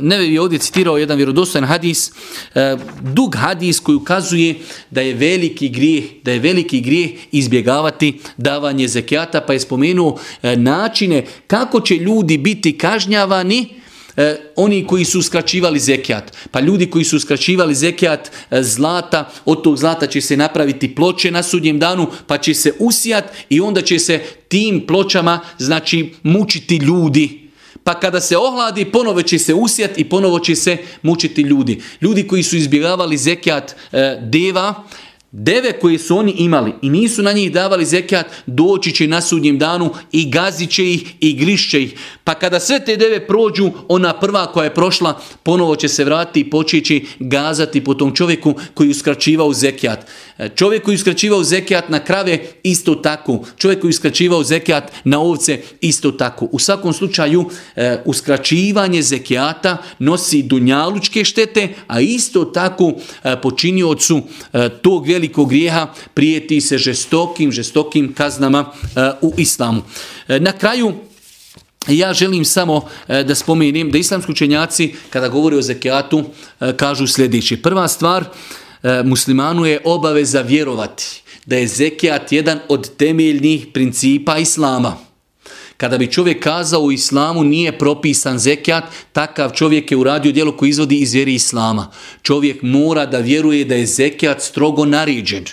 Nevevi je ovdje citirao jedan vjerodostojan hadis, e, dug hadis koji ukazuje da je veliki grijeh, da je veliki grijeh izbjegavati davanje zekijata, pa je spomenuo e, načine kako će ljudi biti kažnjavani e, oni koji su skraćivali zekijat. Pa ljudi koji su skraćivali zekijat e, zlata, od tog zlata će se napraviti ploče na sudnjem danu, pa će se usijat i onda će se tim pločama znači mučiti ljudi. Pa kada se ohladi, ponovo će se usijat i ponovo će se mučiti ljudi. Ljudi koji su izbjegavali zekijat e, deva, Deve koje su oni imali i nisu na njih davali zekat, doći će na sudnjem danu i gazit će ih i grišće ih. Pa kada sve te deve prođu, ona prva koja je prošla, ponovo će se vratiti i počeći gazati po tom čovjeku koji uskraćivao zekat. E, čovjek koji uskraćivao zekat na krave, isto tako. Čovjek koji uskraćivao zekat na ovce, isto tako. U svakom slučaju, e, uskraćivanje zekijata nosi dunjalučke štete, a isto tako e, počiniocu tog velikog grijeha prijeti se žestokim, žestokim kaznama eh, u islamu. Eh, na kraju, Ja želim samo eh, da spomenem da islamski učenjaci kada govori o zekijatu kažu sljedeći. Prva stvar, muslimanu je obaveza vjerovati da je zekijat jedan od temeljnih principa islama. Kada bi čovjek kazao u islamu nije propisan zekijat, takav čovjek je uradio dijelo koji izvodi iz vjeri islama. Čovjek mora da vjeruje da je zekijat strogo naređen.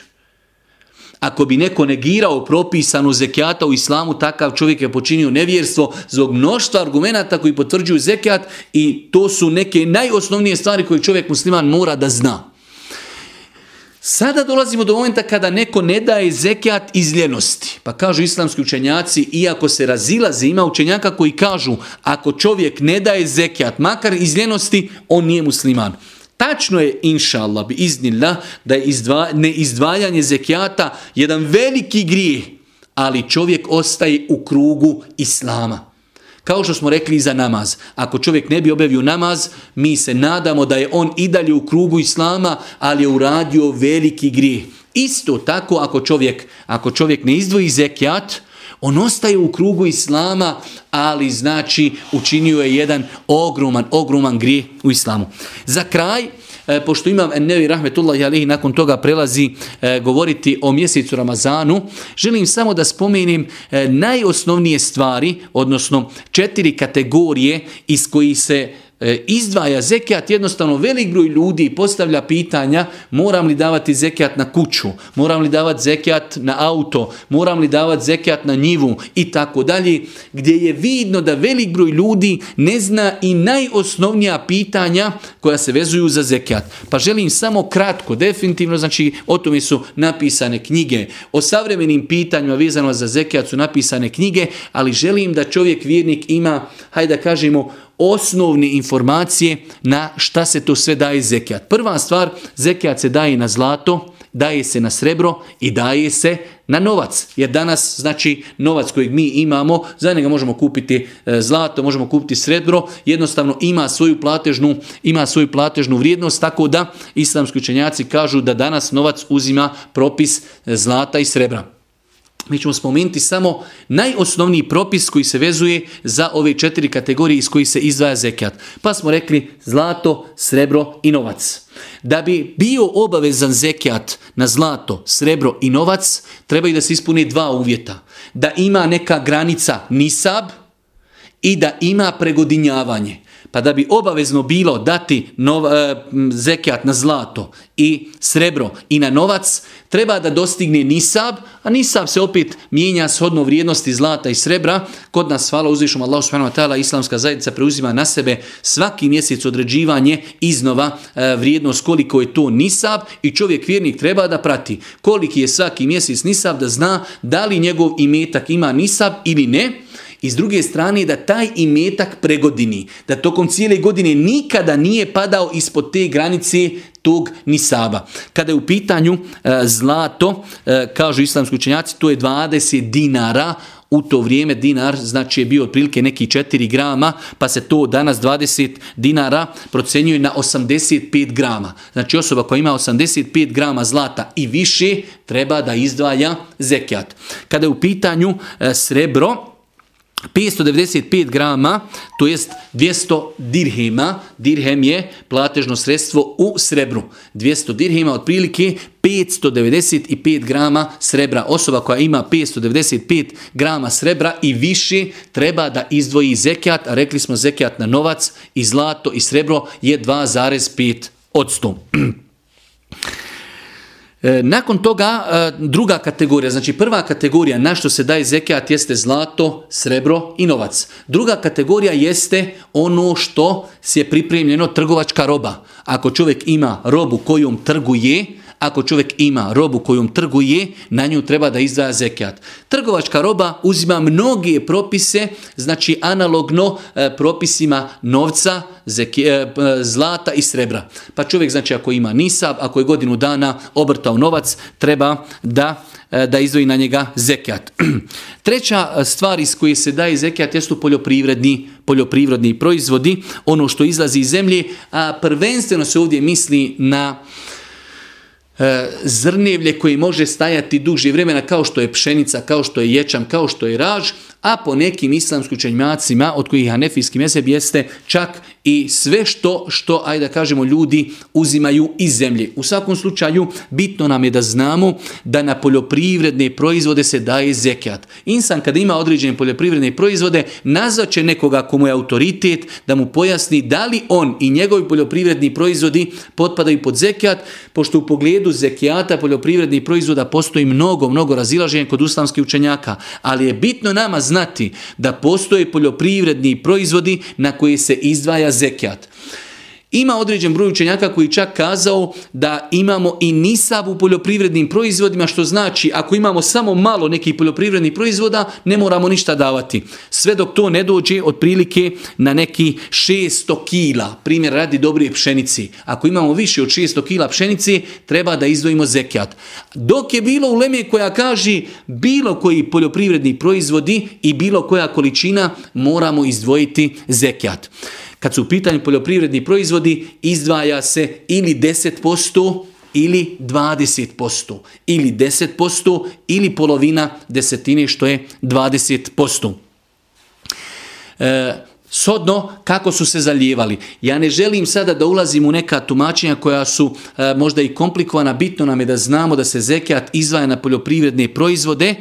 Ako bi neko negirao propisanu zekijata u islamu, takav čovjek je počinio nevjerstvo zbog mnoštva argumenta koji potvrđuju zekijat i to su neke najosnovnije stvari koje čovjek musliman mora da zna. Sada dolazimo do momenta kada neko ne daje zekijat iz ljenosti. Pa kažu islamski učenjaci, iako se razilaze, ima učenjaka koji kažu, ako čovjek ne daje zekijat, makar iz ljenosti, on nije musliman. Tačno je, inša Allah, bi iznila, da je izdva, neizdvajanje zekijata jedan veliki grijeh, ali čovjek ostaje u krugu Islama. Kao što smo rekli za namaz. Ako čovjek ne bi objavio namaz, mi se nadamo da je on i dalje u krugu Islama, ali je uradio veliki grijeh. Isto tako ako čovjek, ako čovjek ne izdvoji zekijat, on ostaje u krugu Islama, ali znači učinio je jedan ogroman, ogroman grijeh u Islamu. Za kraj, e, pošto imam Ennevi Rahmetullah Alihi nakon toga prelazi e, govoriti o mjesecu Ramazanu, želim samo da spomenim e, najosnovnije stvari, odnosno četiri kategorije iz kojih se E, izdvaja zekijat, jednostavno velik broj ljudi postavlja pitanja moram li davati zekijat na kuću, moram li davati zekijat na auto, moram li davati zekijat na njivu i tako dalje, gdje je vidno da velik broj ljudi ne zna i najosnovnija pitanja koja se vezuju za zekijat. Pa želim samo kratko, definitivno, znači o tome su napisane knjige, o savremenim pitanjima vezano za zekijat su napisane knjige, ali želim da čovjek vjernik ima, hajde da kažemo, osnovne informacije na šta se to sve daje zekijat. Prva stvar, zekijat se daje na zlato, daje se na srebro i daje se na novac. Jer danas, znači, novac kojeg mi imamo, za njega možemo kupiti e, zlato, možemo kupiti srebro, jednostavno ima svoju platežnu, ima svoju platežnu vrijednost, tako da islamski učenjaci kažu da danas novac uzima propis e, zlata i srebra. Mi ćemo spomenuti samo najosnovniji propis koji se vezuje za ove četiri kategorije iz kojih se izdvaja zekijat. Pa smo rekli zlato, srebro i novac. Da bi bio obavezan zekijat na zlato, srebro i novac, trebaju da se ispuni dva uvjeta. Da ima neka granica nisab i da ima pregodinjavanje. Pa da bi obavezno bilo dati nov, e, zekijat na zlato i srebro i na novac, treba da dostigne nisab, a nisab se opet mijenja shodno vrijednosti zlata i srebra. Kod nas, hvala uzvišom Allah subhanahu wa ta'ala, islamska zajednica preuzima na sebe svaki mjesec određivanje iznova e, vrijednost koliko je to nisab i čovjek vjernik treba da prati koliki je svaki mjesec nisab da zna da li njegov imetak ima nisab ili ne, i s druge strane da taj imetak pregodini, da tokom cijele godine nikada nije padao ispod te granice tog nisaba. Kada je u pitanju e, zlato, e, kažu islamski učenjaci, to je 20 dinara, u to vrijeme dinar znači je bio otprilike neki 4 grama, pa se to danas 20 dinara procenjuje na 85 grama. Znači osoba koja ima 85 grama zlata i više treba da izdvaja zekijat. Kada je u pitanju e, srebro, 595 grama, to jest 200 dirhema, dirhem je platežno sredstvo u srebru. 200 dirhema, otprilike 595 grama srebra. Osoba koja ima 595 grama srebra i više treba da izdvoji zekijat, a rekli smo zekijat na novac i zlato i srebro je 2,5 odstup. [CLEARS THROAT] E, nakon toga e, druga kategorija, znači prva kategorija na što se daje zekijat jeste zlato, srebro i novac. Druga kategorija jeste ono što se je pripremljeno trgovačka roba. Ako čovjek ima robu kojom trguje, ako čovjek ima robu kojom trguje, na nju treba da izdaje zekijat. Trgovačka roba uzima mnoge propise, znači analogno e, propisima novca, e, e, zlata i srebra. Pa čovjek znači ako ima nisab, ako je godinu dana obrtao novac, treba da e, da izdvoji na njega zekijat. [CLEARS THROAT] Treća e, stvar iz koje se daje zekijat jesu poljoprivredni, poljoprivredni proizvodi, ono što izlazi iz zemlje, a prvenstveno se ovdje misli na uh, E, zrnevlje koji može stajati duži vremena kao što je pšenica, kao što je ječam, kao što je raž, a po nekim islamskim učenjacima, od kojih hanefijski mezheb jeste čak i sve što, što, ajde da kažemo, ljudi uzimaju iz zemlje. U svakom slučaju, bitno nam je da znamo da na poljoprivredne proizvode se daje zekijat. Insan kada ima određene poljoprivredne proizvode, nazvaće nekoga komu je autoritet da mu pojasni da li on i njegovi poljoprivredni proizvodi potpadaju pod zekijat, pošto u pogledu zekijata poljoprivrednih proizvoda postoji mnogo, mnogo razilaženja kod uslamskih učenjaka, ali je bitno nama znati da postoje poljoprivredni proizvodi na koje se izdvaja zekijat. Ima određen broj učenjaka koji čak kazao da imamo i nisab u poljoprivrednim proizvodima, što znači ako imamo samo malo nekih poljoprivrednih proizvoda, ne moramo ništa davati. Sve dok to ne dođe otprilike na neki 600 kila, primjer radi dobre pšenici. Ako imamo više od 600 kila pšenice, treba da izdvojimo zekijat. Dok je bilo u Leme koja kaže bilo koji poljoprivredni proizvodi i bilo koja količina, moramo izdvojiti zekijat. Kad su u pitanju poljoprivredni proizvodi, izdvaja se ili 10% ili 20%, ili 10% ili polovina desetine što je 20%. E, Sodno, kako su se zalijevali. Ja ne želim sada da ulazim u neka tumačenja koja su e, možda i komplikovana. Bitno nam je da znamo da se zekijat izdvaja na poljoprivredne proizvode.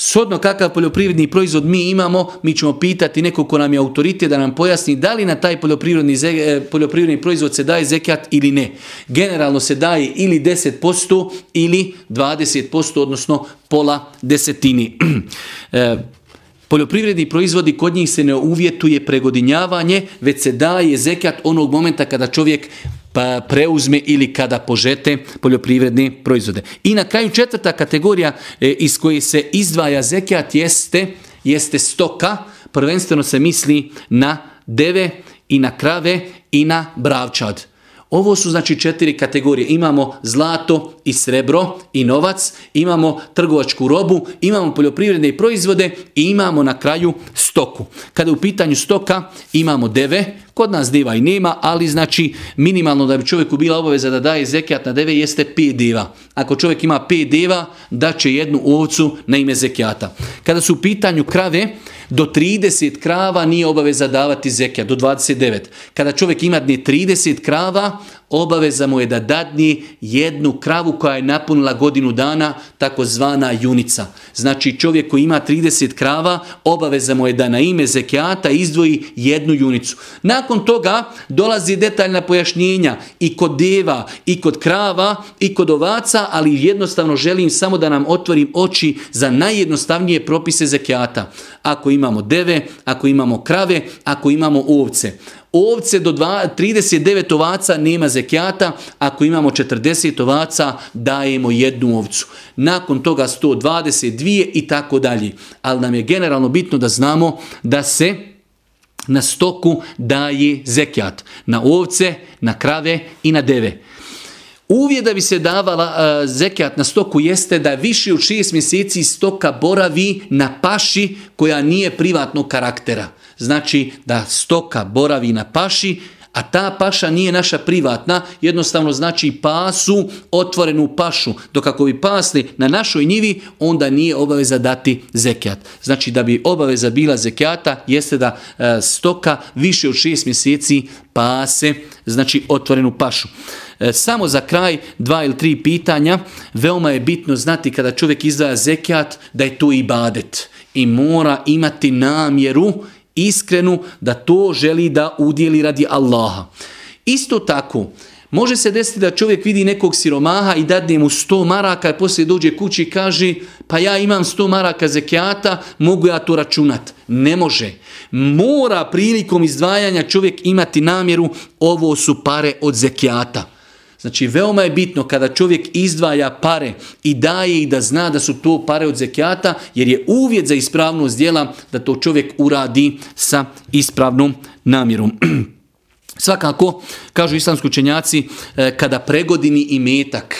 Sodno kakav poljoprivredni proizvod mi imamo, mi ćemo pitati nekog ko nam je autoritet da nam pojasni da li na taj poljoprivredni, e, poljoprivredni proizvod se daje zekijat ili ne. Generalno se daje ili 10% ili 20%, odnosno pola desetini. [CLEARS THROAT] E, poljoprivredni proizvodi kod njih se ne uvjetuje pregodinjavanje, već se daje zekat onog momenta kada čovjek Pa preuzme ili kada požete poljoprivredne proizvode. I na kraju četvrta kategorija e, iz koje se izdvaja zekat jeste, jeste stoka, prvenstveno se misli na deve i na krave i na bravčad. Ovo su znači četiri kategorije. Imamo zlato i srebro i novac, imamo trgovačku robu, imamo poljoprivredne proizvode i imamo na kraju stoku. Kada u pitanju stoka imamo deve, kod nas deva i nema, ali znači minimalno da bi čovjeku bila obaveza da daje zekijat na deve jeste 5 deva. Ako čovjek ima 5 deva, da će jednu ovcu na ime zekijata. Kada su u pitanju krave, do 30 krava nije obaveza davati zekija, do 29. Kada čovjek ima dne 30 krava, obaveza mu je da dadni jednu kravu koja je napunila godinu dana, takozvana junica. Znači čovjek koji ima 30 krava, obaveza mu je da na ime zekijata izdvoji jednu junicu. Nakon toga dolazi detaljna pojašnjenja i kod deva, i kod krava, i kod ovaca, ali jednostavno želim samo da nam otvorim oči za najjednostavnije propise zekijata. Ako imamo deve, ako imamo krave, ako imamo ovce. Ovce do 39 ovaca nema zekijata, ako imamo 40 ovaca dajemo jednu ovcu. Nakon toga 122 i tako dalje. Ali nam je generalno bitno da znamo da se na stoku daje zekijat. Na ovce, na krave i na deve. Uvijek da bi se davala e, uh, zekijat na stoku jeste da više od 6 mjeseci stoka boravi na paši koja nije privatnog karaktera. Znači da stoka boravi na paši, a ta paša nije naša privatna, jednostavno znači pasu otvorenu pašu. Dok ako bi pasli na našoj njivi, onda nije obaveza dati zekijat. Znači da bi obaveza bila zekijata jeste da e, stoka više od 6 mjeseci pase, znači otvorenu pašu. E, samo za kraj dva ili tri pitanja. Veoma je bitno znati kada čovjek izdaja zekijat da je to ibadet i mora imati namjeru iskrenu da to želi da udjeli radi Allaha. Isto tako, može se desiti da čovjek vidi nekog siromaha i dadne mu 100 maraka i poslije dođe kući i kaže pa ja imam 100 maraka zekijata, mogu ja to računat. Ne može. Mora prilikom izdvajanja čovjek imati namjeru ovo su pare od zekijata. Znači, veoma je bitno kada čovjek izdvaja pare i daje ih da zna da su to pare od zekijata, jer je uvjet za ispravnost dijela da to čovjek uradi sa ispravnom namjerom. [CLEARS THROAT] Svakako, kažu islamski učenjaci, e, kada pregodini i metak,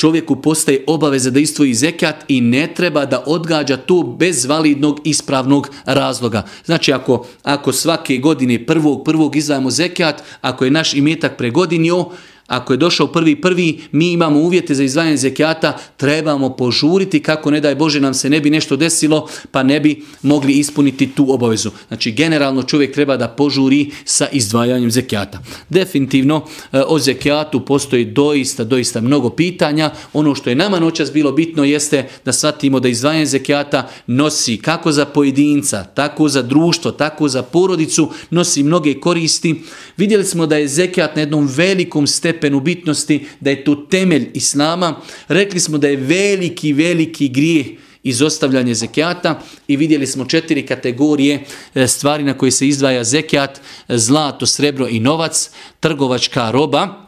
čovjeku postaje obaveza da istvoji zekat i ne treba da odgađa to bez validnog ispravnog razloga. Znači ako, ako svake godine prvog prvog izdajemo zekat, ako je naš imetak pregodinio, ako je došao prvi prvi, mi imamo uvjete za izvajanje zekijata, trebamo požuriti kako ne daj Bože nam se ne bi nešto desilo, pa ne bi mogli ispuniti tu obavezu. Znači, generalno čovjek treba da požuri sa izdvajanjem zekijata. Definitivno, e, o zekijatu postoji doista, doista mnogo pitanja. Ono što je nama noćas bilo bitno jeste da shvatimo da izdvajanje zekijata nosi kako za pojedinca, tako za društvo, tako za porodicu, nosi mnoge koristi. Vidjeli smo da je zekijat na jednom velikom stepu stepenu bitnosti, da je to temelj Islama. Rekli smo da je veliki, veliki grijeh izostavljanje zekijata i vidjeli smo četiri kategorije e, stvari na koje se izdvaja zekijat, zlato, srebro i novac, trgovačka roba,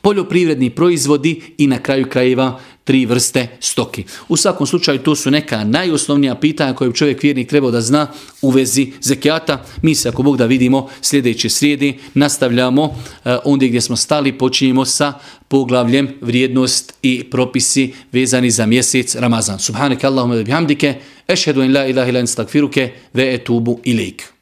poljoprivredni proizvodi i na kraju krajeva tri vrste stoki. U svakom slučaju to su neka najosnovnija pitanja koje čovjek vjernik trebao da zna u vezi zekijata. Mi se ako Bog da vidimo sljedeće srijedi nastavljamo e, ondje gdje smo stali, počinjemo sa poglavljem vrijednost i propisi vezani za mjesec Ramazan. Subhanak Allahumma bihamdike, ešhedu in la ilaha ila instakfiruke, ve etubu ilik.